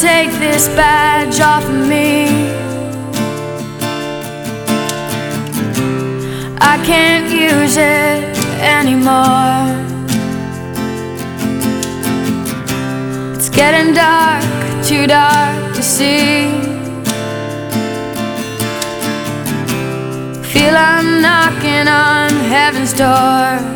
take this badge off of me. I can't use it anymore. It's getting dark, too dark to see. Feel I'm knocking on heaven's door.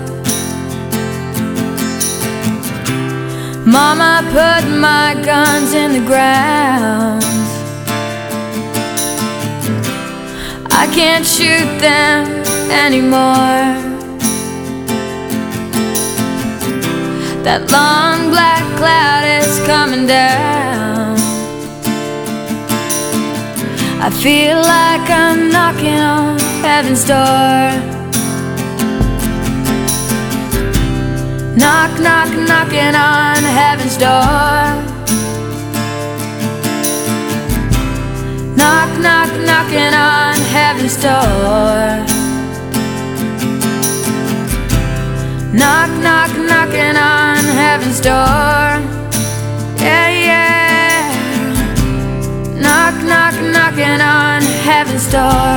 Mama put my guns in the ground. I can't shoot them anymore. That long black cloud is coming down. I feel like I'm knocking on heaven's door. Knock, knock, knocking on heaven's door. Knock, knock, knocking on heaven's door. Knock, knock, knocking on heaven's door. Yeah, yeah. Knock, knock, knocking on heaven's door.